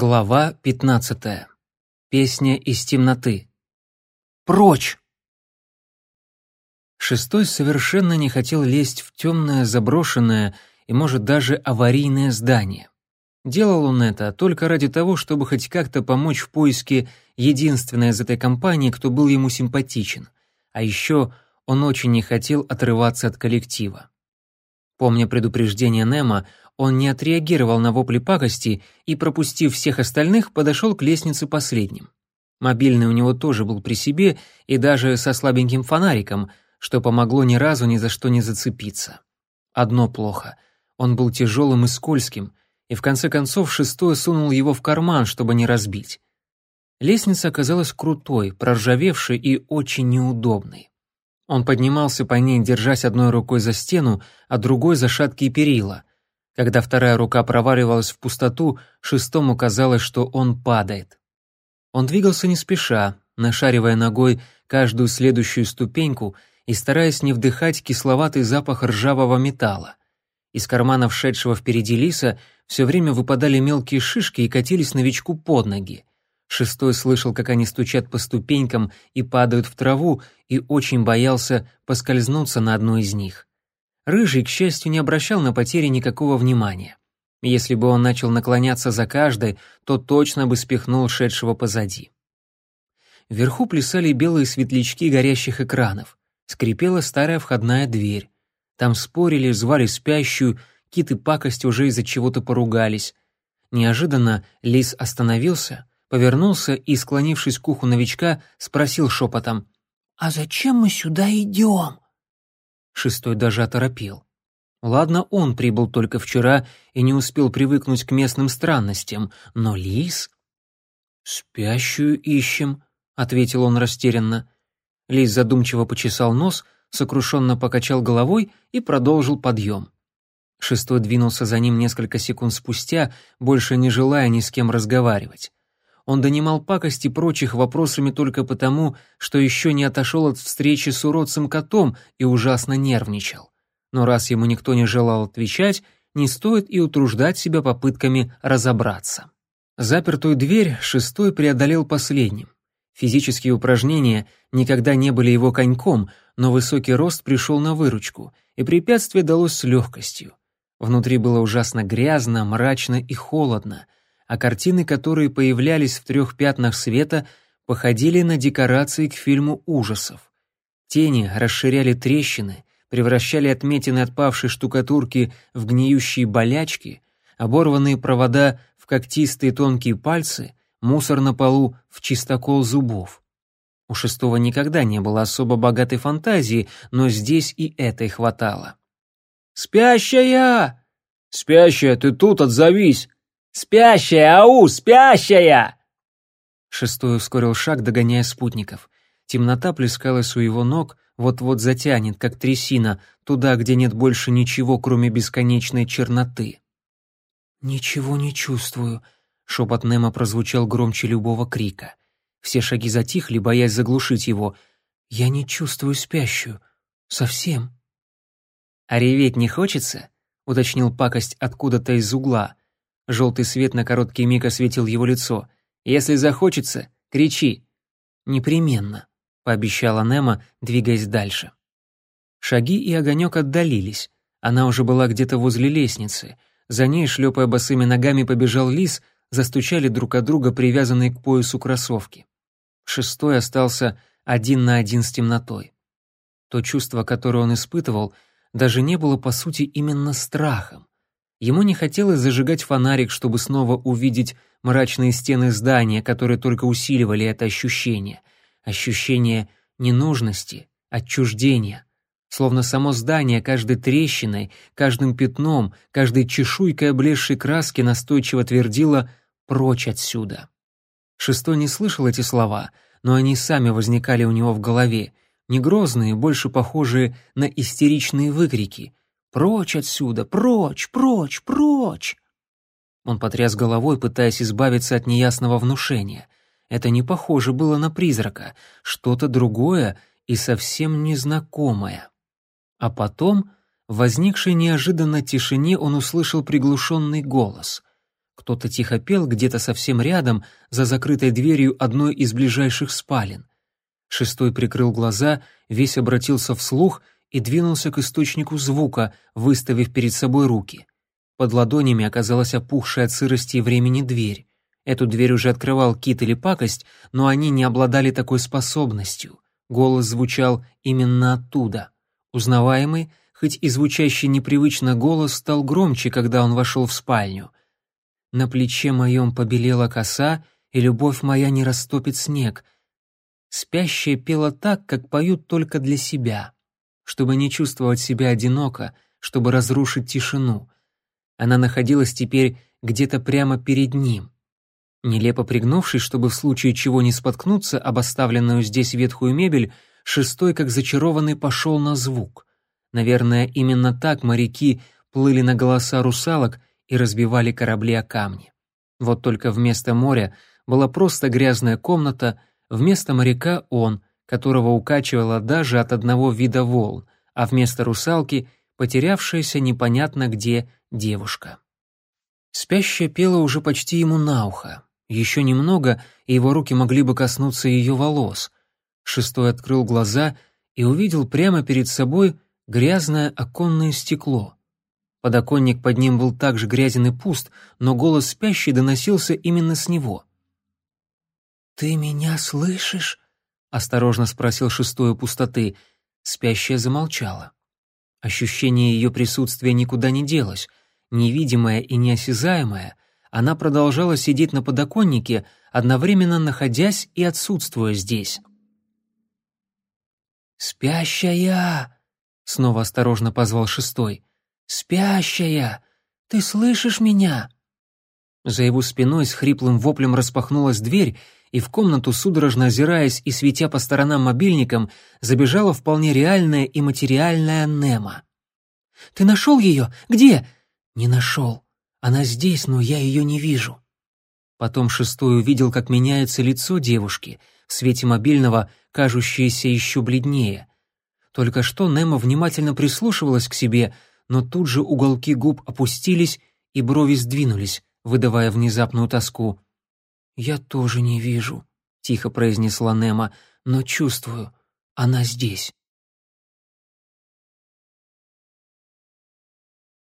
Глава 15. Песня из темноты. Прочь! Шестой совершенно не хотел лезть в темное, заброшенное и, может, даже аварийное здание. Делал он это только ради того, чтобы хоть как-то помочь в поиске единственной из этой компании, кто был ему симпатичен. А еще он очень не хотел отрываться от коллектива. Помня предупреждение Немо, он не отреагировал на вопли пакости и, пропустив всех остальных, подошел к лестнице последним. Мобильный у него тоже был при себе и даже со слабеньким фонариком, что помогло ни разу ни за что не зацепиться. Одно плохо. Он был тяжелым и скользким, и в конце концов шестой сунул его в карман, чтобы не разбить. Лестница оказалась крутой, проржавевшей и очень неудобной. Он поднимался по ней, держась одной рукой за стену, а другой за шаткие перила. Когда вторая рука проваливалась в пустоту, шестому казалось, что он падает. Он двигался не спеша, нашаривая ногой каждую следующую ступеньку и стараясь не вдыхать кисловатый запах ржавого металла. Из кармана вшедшего впереди лиса все время выпадали мелкие шишки и катились новичку под ноги. Шестой слышал, как они стучат по ступенькам и падают в траву, и очень боялся поскользнуться на одной из них. Рыжий, к счастью, не обращал на потери никакого внимания. Если бы он начал наклоняться за каждой, то точно бы спихнул шедшего позади. Вверху плясали белые светлячки горящих экранов. Скрипела старая входная дверь. Там спорили, звали спящую, киты пакость уже из-за чего-то поругались. Неожиданно лис остановился, повернулся и, склонившись к уху новичка, спросил шепотом, «А зачем мы сюда идем?» Шестой даже оторопел. Ладно, он прибыл только вчера и не успел привыкнуть к местным странностям, но Лис... «Спящую ищем», — ответил он растерянно. Лис задумчиво почесал нос, сокрушенно покачал головой и продолжил подъем. Шестой двинулся за ним несколько секунд спустя, больше не желая ни с кем разговаривать. Он донимал пакости прочих вопросами только потому, что еще не отошел от встречи с уродцем котом и ужасно нервничал. Но раз ему никто не желал отвечать, не стоит и утруждать себя попытками разобраться. Запертую дверь шестой преодолел последним. Физические упражнения никогда не были его коньком, но высокий рост пришел на выручку, и препятствие далось с легкостью. Внутри было ужасно грязно, мрачно и холодно — а картины, которые появлялись в трех пятнах света, походили на декорации к фильму ужасов. Тени расширяли трещины, превращали отметины отпавшей штукатурки в гниющие болячки, оборванные провода в когтистые тонкие пальцы, мусор на полу в чистокол зубов. У шестого никогда не было особо богатой фантазии, но здесь и этой хватало. «Спящая! Спящая, ты тут, отзовись!» «Спящая, ау, спящая!» Шестой ускорил шаг, догоняя спутников. Темнота плескалась у его ног, вот-вот затянет, как трясина, туда, где нет больше ничего, кроме бесконечной черноты. «Ничего не чувствую», — шепот Немо прозвучал громче любого крика. Все шаги затихли, боясь заглушить его. «Я не чувствую спящую. Совсем». «А реветь не хочется?» — уточнил пакость откуда-то из угла. Желтый свет на короткий миг осветил его лицо. «Если захочется, кричи!» «Непременно», — пообещала Немо, двигаясь дальше. Шаги и огонек отдалились. Она уже была где-то возле лестницы. За ней, шлепая босыми ногами, побежал лис, застучали друг от друга привязанные к поясу кроссовки. Шестой остался один на один с темнотой. То чувство, которое он испытывал, даже не было, по сути, именно страхом. Ему не хотелось зажигать фонарик, чтобы снова увидеть мрачные стены здания, которые только усиливали это ощущение. Ощущение ненужности, отчуждения. Словно само здание каждой трещиной, каждым пятном, каждой чешуйкой облезшей краски настойчиво твердило «прочь отсюда». Шестой не слышал эти слова, но они сами возникали у него в голове, не грозные, больше похожие на истеричные выкрики, Прочь отсюда, прочь, прочь, прочь!» Он потряс головой, пытаясь избавиться от неясного внушения. Это не похоже было на призрака, что-то другое и совсем незнакомое. А потом, в возникшей неожиданно тишине, он услышал приглушенный голос. Кто-то тихо пел где-то совсем рядом, за закрытой дверью одной из ближайших спален. Шестой прикрыл глаза, весь обратился вслух и двинулся к источнику звука, выставив перед собой руки. Под ладонями оказалась опухшая от сырости и времени дверь. Эту дверь уже открывал кит или пакость, но они не обладали такой способностью. Голос звучал именно оттуда. Узнаваемый, хоть и звучащий непривычно голос стал громче, когда он вошел в спальню. «На плече моем побелела коса, и любовь моя не растопит снег», Спящая пела так, как поют только для себя, чтобы не чувствовать себя одиноко, чтобы разрушить тишину. Она находилась теперь где-то прямо перед ним. Нелепо пригнувшись, чтобы в случае чего не споткнуться об оставленную здесь ветхую мебель, шестой, как зачарованный, пошел на звук. Наверное, именно так моряки плыли на голоса русалок и разбивали корабли о камни. Вот только вместо моря была просто грязная комната, Вместо моряка он, которого укачивало даже от одного вида волн, а вместо русалки — потерявшаяся непонятно где девушка. Спящая пела уже почти ему на ухо. Еще немного, и его руки могли бы коснуться ее волос. Шестой открыл глаза и увидел прямо перед собой грязное оконное стекло. Подоконник под ним был также грязен и пуст, но голос спящей доносился именно с него. «Ты меня слышишь?» — осторожно спросил шестое пустоты. Спящая замолчала. Ощущение ее присутствия никуда не делось. Невидимая и неосязаемая, она продолжала сидеть на подоконнике, одновременно находясь и отсутствуя здесь. «Спящая!» — снова осторожно позвал шестой. «Спящая! Ты слышишь меня?» За его спиной с хриплым воплем распахнулась дверь, и в комнату, судорожно озираясь и светя по сторонам мобильником, забежала вполне реальная и материальная Нема. «Ты нашел ее? Где?» «Не нашел. Она здесь, но я ее не вижу». Потом шестой увидел, как меняется лицо девушки, в свете мобильного, кажущееся еще бледнее. Только что Нема внимательно прислушивалась к себе, но тут же уголки губ опустились и брови сдвинулись, выдавая внезапную тоску. «Я тоже не вижу», — тихо произнесла Нема, — «но чувствую, она здесь».